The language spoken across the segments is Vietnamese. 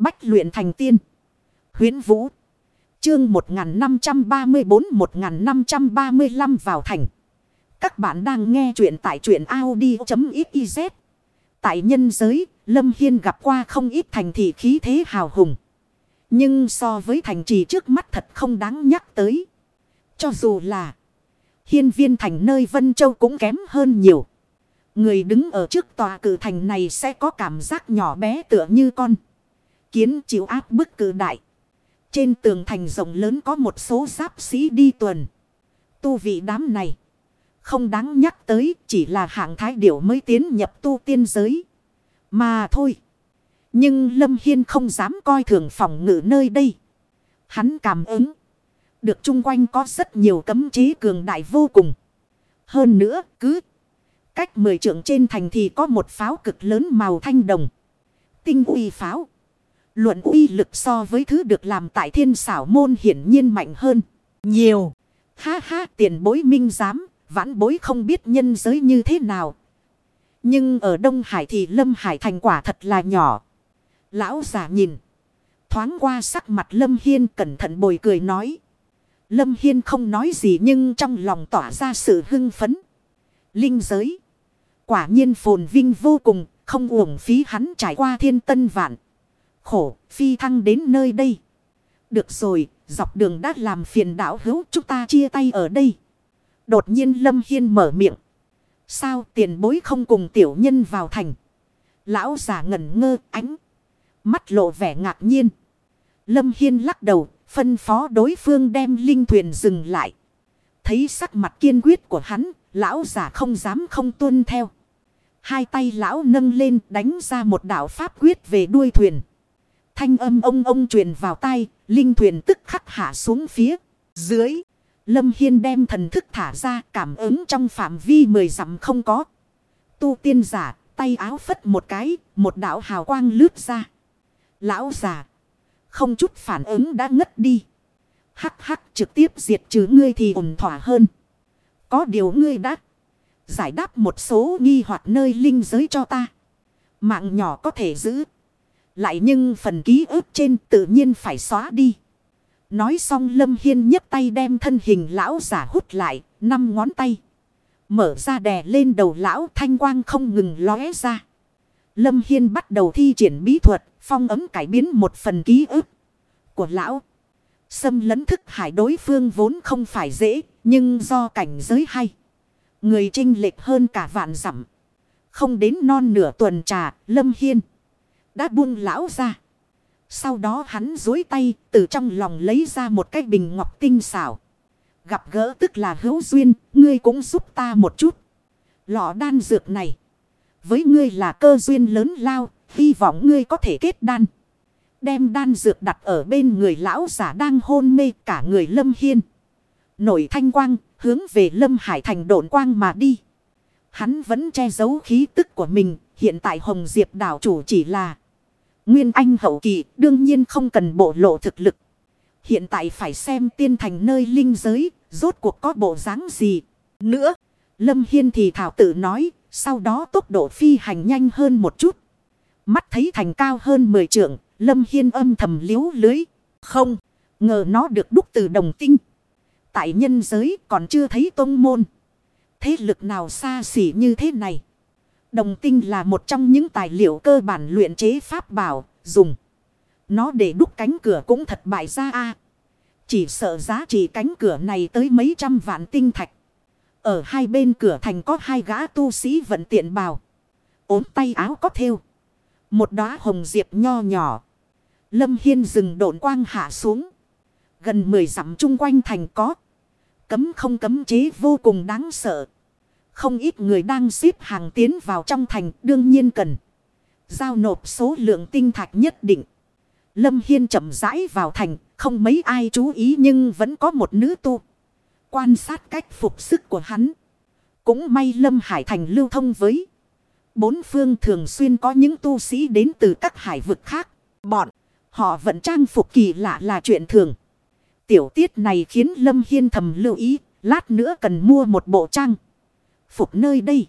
Bách luyện thành tiên. Huyến Vũ. Chương 1534-1535 vào thành. Các bạn đang nghe truyện tại truyện Audi.xyz. Tại nhân giới, Lâm Hiên gặp qua không ít thành thị khí thế hào hùng. Nhưng so với thành trì trước mắt thật không đáng nhắc tới. Cho dù là hiên viên thành nơi Vân Châu cũng kém hơn nhiều. Người đứng ở trước tòa cử thành này sẽ có cảm giác nhỏ bé tựa như con. Kiến chịu áp bức cử đại. Trên tường thành rộng lớn có một số giáp sĩ đi tuần. Tu vị đám này. Không đáng nhắc tới, chỉ là hạng thái điểu mới tiến nhập tu tiên giới. Mà thôi. Nhưng Lâm Hiên không dám coi thường phòng ngự nơi đây. Hắn cảm ứng. Được chung quanh có rất nhiều cấm chế cường đại vô cùng. Hơn nữa, cứ. Cách mười trượng trên thành thì có một pháo cực lớn màu thanh đồng. Tinh uy pháo. Luận uy lực so với thứ được làm tại thiên xảo môn hiển nhiên mạnh hơn. Nhiều. Ha ha tiền bối minh giám. Vãn bối không biết nhân giới như thế nào. Nhưng ở Đông Hải thì Lâm Hải thành quả thật là nhỏ. Lão giả nhìn. Thoáng qua sắc mặt Lâm Hiên cẩn thận bồi cười nói. Lâm Hiên không nói gì nhưng trong lòng tỏa ra sự hưng phấn. Linh giới. Quả nhiên phồn vinh vô cùng, không uổng phí hắn trải qua thiên tân vạn. Khổ, phi thăng đến nơi đây. Được rồi, dọc đường đã làm phiền đảo hữu chúng ta chia tay ở đây. Đột nhiên Lâm Hiên mở miệng. Sao tiền bối không cùng tiểu nhân vào thành? Lão giả ngẩn ngơ ánh. Mắt lộ vẻ ngạc nhiên. Lâm Hiên lắc đầu, phân phó đối phương đem linh thuyền dừng lại. Thấy sắc mặt kiên quyết của hắn, lão giả không dám không tuân theo. Hai tay lão nâng lên đánh ra một đạo pháp quyết về đuôi thuyền. Thanh âm ông ông truyền vào tay, linh thuyền tức khắc hạ xuống phía dưới. Lâm Hiên đem thần thức thả ra cảm ứng trong phạm vi mười dặm không có. Tu tiên giả, tay áo phất một cái, một đạo hào quang lướt ra. Lão giả, không chút phản ứng đã ngất đi. Hắc hắc trực tiếp diệt trừ ngươi thì ổn thỏa hơn. Có điều ngươi đã giải đáp một số nghi hoặc nơi linh giới cho ta. Mạng nhỏ có thể giữ. Lại nhưng phần ký ức trên tự nhiên phải xóa đi. Nói xong Lâm Hiên nhấc tay đem thân hình lão giả hút lại, năm ngón tay. Mở ra đè lên đầu lão thanh quang không ngừng lóe ra. Lâm Hiên bắt đầu thi triển bí thuật, phong ấm cải biến một phần ký ức của lão. Xâm lấn thức hải đối phương vốn không phải dễ, nhưng do cảnh giới hay. Người trinh lệch hơn cả vạn dặm Không đến non nửa tuần trà, Lâm Hiên đã buông lão ra. Sau đó hắn dối tay từ trong lòng lấy ra một cái bình ngọc tinh xảo. Gặp gỡ tức là hữu duyên, ngươi cũng giúp ta một chút. Lọ đan dược này. Với ngươi là cơ duyên lớn lao, hy vọng ngươi có thể kết đan. Đem đan dược đặt ở bên người lão giả đang hôn mê cả người lâm hiên. Nổi thanh quang, hướng về lâm hải thành độn quang mà đi. Hắn vẫn che giấu khí tức của mình, hiện tại Hồng Diệp đảo chủ chỉ là Nguyên Anh hậu kỳ đương nhiên không cần bộ lộ thực lực. Hiện tại phải xem tiên thành nơi linh giới, rốt cuộc có bộ dáng gì. Nữa, Lâm Hiên thì thảo tự nói, sau đó tốc độ phi hành nhanh hơn một chút. Mắt thấy thành cao hơn 10 trượng, Lâm Hiên âm thầm liếu lưới. Không, ngờ nó được đúc từ đồng tinh. Tại nhân giới còn chưa thấy tông môn. Thế lực nào xa xỉ như thế này? Đồng tinh là một trong những tài liệu cơ bản luyện chế pháp bảo, dùng. Nó để đúc cánh cửa cũng thật bại ra a Chỉ sợ giá trị cánh cửa này tới mấy trăm vạn tinh thạch. Ở hai bên cửa thành có hai gã tu sĩ vận tiện bào. ốm tay áo có thêu. Một đóa hồng diệp nho nhỏ. Lâm Hiên dừng độn quang hạ xuống. Gần mười dặm chung quanh thành có. Cấm không cấm chế vô cùng đáng sợ. Không ít người đang xếp hàng tiến vào trong thành, đương nhiên cần. Giao nộp số lượng tinh thạch nhất định. Lâm Hiên chậm rãi vào thành. Không mấy ai chú ý nhưng vẫn có một nữ tu. Quan sát cách phục sức của hắn. Cũng may Lâm Hải Thành lưu thông với. Bốn phương thường xuyên có những tu sĩ đến từ các hải vực khác. Bọn họ vẫn trang phục kỳ lạ là chuyện thường. Tiểu tiết này khiến Lâm Hiên thầm lưu ý. Lát nữa cần mua một bộ trang phục nơi đây.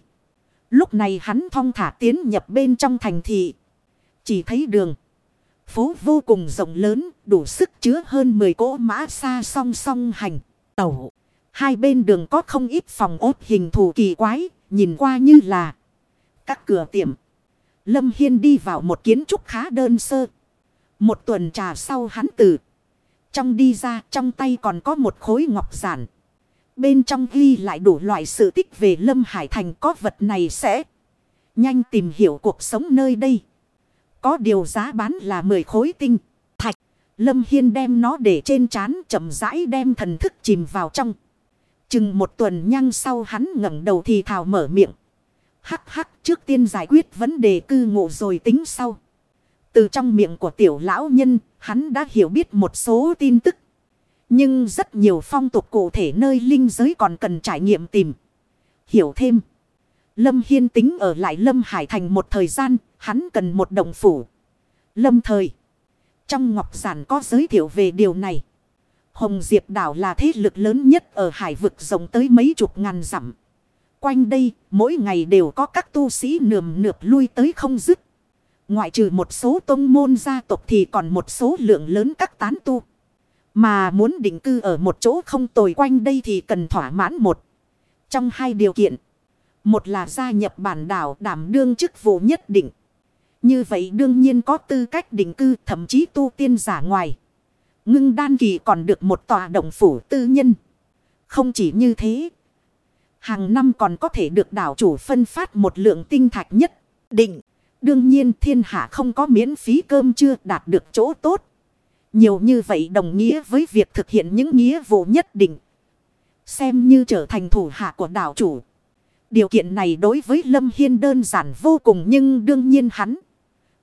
Lúc này hắn thong thả tiến nhập bên trong thành thị. Chỉ thấy đường. Phố vô cùng rộng lớn, đủ sức chứa hơn 10 cỗ mã xa song song hành. Tẩu. Hai bên đường có không ít phòng ốt hình thù kỳ quái, nhìn qua như là các cửa tiệm. Lâm Hiên đi vào một kiến trúc khá đơn sơ. Một tuần trà sau hắn từ. Trong đi ra trong tay còn có một khối ngọc giản. Bên trong ghi lại đủ loại sự tích về Lâm Hải Thành có vật này sẽ nhanh tìm hiểu cuộc sống nơi đây. Có điều giá bán là 10 khối tinh. Thạch. Lâm Hiên đem nó để trên trán chậm rãi đem thần thức chìm vào trong. Chừng một tuần nhăng sau hắn ngẩng đầu thì thào mở miệng. Hắc hắc trước tiên giải quyết vấn đề cư ngụ rồi tính sau. Từ trong miệng của tiểu lão nhân, hắn đã hiểu biết một số tin tức. Nhưng rất nhiều phong tục cụ thể nơi linh giới còn cần trải nghiệm tìm. Hiểu thêm. Lâm Hiên tính ở lại Lâm Hải Thành một thời gian, hắn cần một đồng phủ. Lâm thời. Trong Ngọc Giản có giới thiệu về điều này. Hồng Diệp đảo là thế lực lớn nhất ở hải vực rộng tới mấy chục ngàn dặm. Quanh đây, mỗi ngày đều có các tu sĩ nườm nượp lui tới không dứt. Ngoại trừ một số tông môn gia tộc thì còn một số lượng lớn các tán tu. Mà muốn định cư ở một chỗ không tồi quanh đây thì cần thỏa mãn một. Trong hai điều kiện. Một là gia nhập bản đảo đảm đương chức vụ nhất định. Như vậy đương nhiên có tư cách định cư, thậm chí tu tiên giả ngoài. Ngưng đan kỳ còn được một tòa động phủ tư nhân. Không chỉ như thế. Hàng năm còn có thể được đảo chủ phân phát một lượng tinh thạch nhất định. Đương nhiên thiên hạ không có miễn phí cơm chưa đạt được chỗ tốt. Nhiều như vậy đồng nghĩa với việc thực hiện những nghĩa vụ nhất định. Xem như trở thành thủ hạ của đảo chủ. Điều kiện này đối với Lâm Hiên đơn giản vô cùng nhưng đương nhiên hắn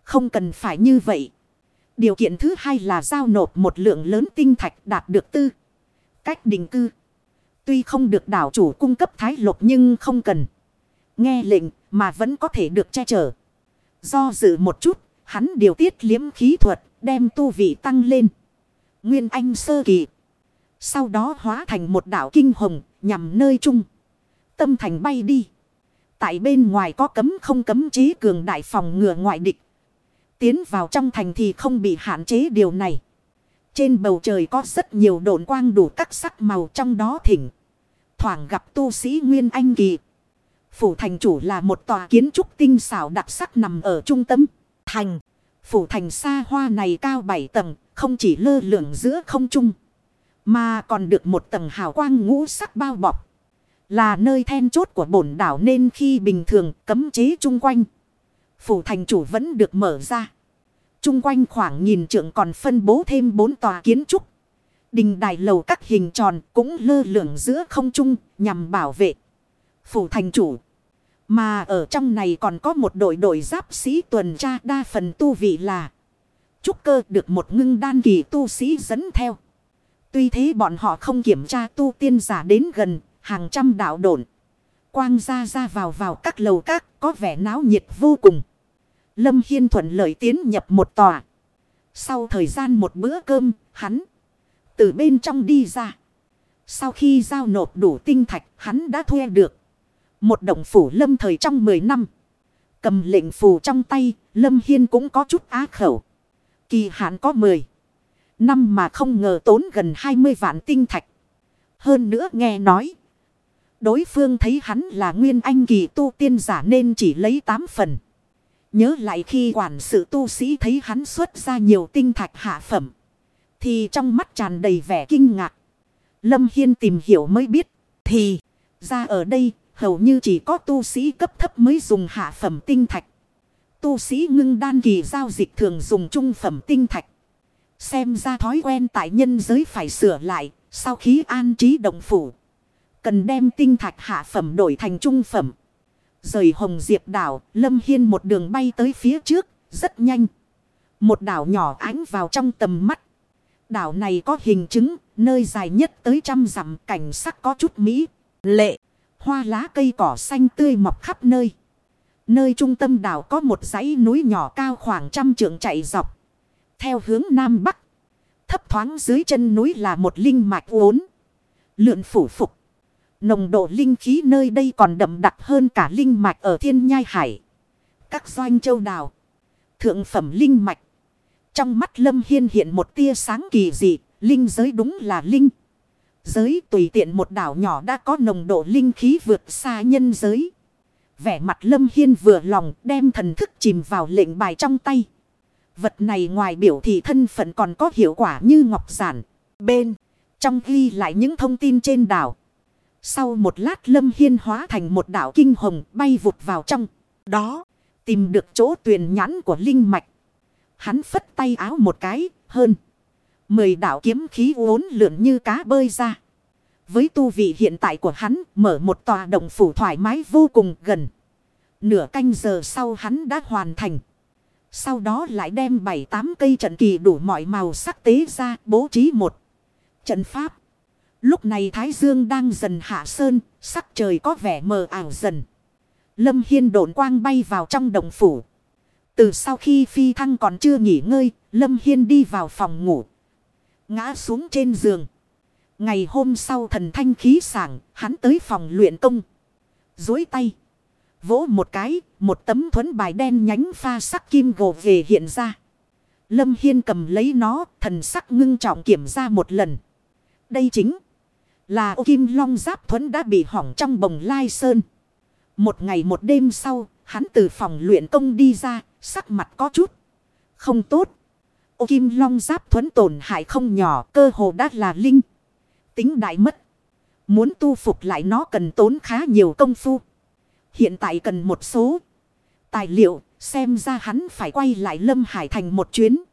không cần phải như vậy. Điều kiện thứ hai là giao nộp một lượng lớn tinh thạch đạt được tư. Cách định cư. Tuy không được đảo chủ cung cấp thái lục nhưng không cần. Nghe lệnh mà vẫn có thể được che chở. Do dự một chút, hắn điều tiết liếm khí thuật, đem tu vị tăng lên. Nguyên Anh sơ kỳ. Sau đó hóa thành một đảo kinh hồng, nhằm nơi chung. Tâm thành bay đi. Tại bên ngoài có cấm không cấm chế cường đại phòng ngừa ngoại địch. Tiến vào trong thành thì không bị hạn chế điều này. Trên bầu trời có rất nhiều độn quang đủ các sắc màu trong đó thỉnh. Thoảng gặp tu sĩ Nguyên Anh Kỳ. Phủ thành chủ là một tòa kiến trúc tinh xảo đặc sắc nằm ở trung tâm. Thành. Phủ thành xa hoa này cao 7 tầng. Không chỉ lơ lửng giữa không trung. Mà còn được một tầng hào quang ngũ sắc bao bọc. Là nơi then chốt của bổn đảo nên khi bình thường cấm chế chung quanh. Phủ thành chủ vẫn được mở ra. Chung quanh khoảng nghìn trượng còn phân bố thêm bốn tòa kiến trúc. Đình đài lầu các hình tròn cũng lơ lửng giữa không trung nhằm bảo vệ. Phủ thành chủ. Mà ở trong này còn có một đội đội giáp sĩ tuần tra đa phần tu vị là. Trúc cơ được một ngưng đan kỳ tu sĩ dẫn theo. Tuy thế bọn họ không kiểm tra tu tiên giả đến gần hàng trăm đạo đồn. Quang ra ra vào vào các lầu các có vẻ náo nhiệt vô cùng. Lâm Hiên thuận lợi tiến nhập một tòa. Sau thời gian một bữa cơm, hắn từ bên trong đi ra. Sau khi giao nộp đủ tinh thạch, hắn đã thuê được một động phủ lâm thời trong 10 năm. Cầm lệnh phù trong tay, Lâm Hiên cũng có chút á khẩu. Kỳ hạn có 10 năm mà không ngờ tốn gần 20 vạn tinh thạch. Hơn nữa nghe nói. Đối phương thấy hắn là nguyên anh kỳ tu tiên giả nên chỉ lấy 8 phần. Nhớ lại khi quản sự tu sĩ thấy hắn xuất ra nhiều tinh thạch hạ phẩm. Thì trong mắt tràn đầy vẻ kinh ngạc. Lâm Hiên tìm hiểu mới biết. Thì ra ở đây hầu như chỉ có tu sĩ cấp thấp mới dùng hạ phẩm tinh thạch. Tu sĩ ngưng đan kỳ giao dịch thường dùng trung phẩm tinh thạch. Xem ra thói quen tại nhân giới phải sửa lại. Sau khi an trí động phủ. Cần đem tinh thạch hạ phẩm đổi thành trung phẩm. Rời Hồng Diệp đảo, Lâm Hiên một đường bay tới phía trước, rất nhanh. Một đảo nhỏ ánh vào trong tầm mắt. Đảo này có hình chứng, nơi dài nhất tới trăm dặm cảnh sắc có chút mỹ, lệ. Hoa lá cây cỏ xanh tươi mọc khắp nơi. Nơi trung tâm đảo có một dãy núi nhỏ cao khoảng trăm trượng chạy dọc. Theo hướng Nam Bắc. Thấp thoáng dưới chân núi là một linh mạch uốn. Lượn phủ phục. Nồng độ linh khí nơi đây còn đậm đặc hơn cả linh mạch ở thiên nhai hải. Các doanh châu đảo. Thượng phẩm linh mạch. Trong mắt Lâm Hiên hiện một tia sáng kỳ dị, linh giới đúng là linh. Giới tùy tiện một đảo nhỏ đã có nồng độ linh khí vượt xa nhân giới. Vẻ mặt Lâm Hiên vừa lòng đem thần thức chìm vào lệnh bài trong tay. Vật này ngoài biểu thị thân phận còn có hiệu quả như ngọc giản. Bên, trong ghi lại những thông tin trên đảo. Sau một lát Lâm Hiên hóa thành một đảo kinh hồng bay vụt vào trong. Đó, tìm được chỗ tuyền nhãn của linh mạch. Hắn phất tay áo một cái, hơn. Mười đảo kiếm khí uốn lượn như cá bơi ra. Với tu vị hiện tại của hắn mở một tòa động phủ thoải mái vô cùng gần. Nửa canh giờ sau hắn đã hoàn thành. Sau đó lại đem bảy tám cây trận kỳ đủ mọi màu sắc tế ra bố trí một trận pháp. Lúc này Thái Dương đang dần hạ sơn, sắc trời có vẻ mờ ảo dần. Lâm Hiên độn quang bay vào trong đồng phủ. Từ sau khi phi thăng còn chưa nghỉ ngơi, Lâm Hiên đi vào phòng ngủ. Ngã xuống trên giường. Ngày hôm sau thần thanh khí sảng, hắn tới phòng luyện công. Dối tay. Vỗ một cái, một tấm thuấn bài đen nhánh pha sắc kim gồ về hiện ra. Lâm Hiên cầm lấy nó, thần sắc ngưng trọng kiểm ra một lần. Đây chính là ô kim long giáp thuấn đã bị hỏng trong bồng lai sơn. Một ngày một đêm sau, hắn từ phòng luyện công đi ra, sắc mặt có chút. Không tốt. Ô kim long giáp thuấn tổn hại không nhỏ, cơ hồ đã là linh. Tính đại mất. Muốn tu phục lại nó cần tốn khá nhiều công phu. Hiện tại cần một số tài liệu, xem ra hắn phải quay lại Lâm Hải Thành một chuyến.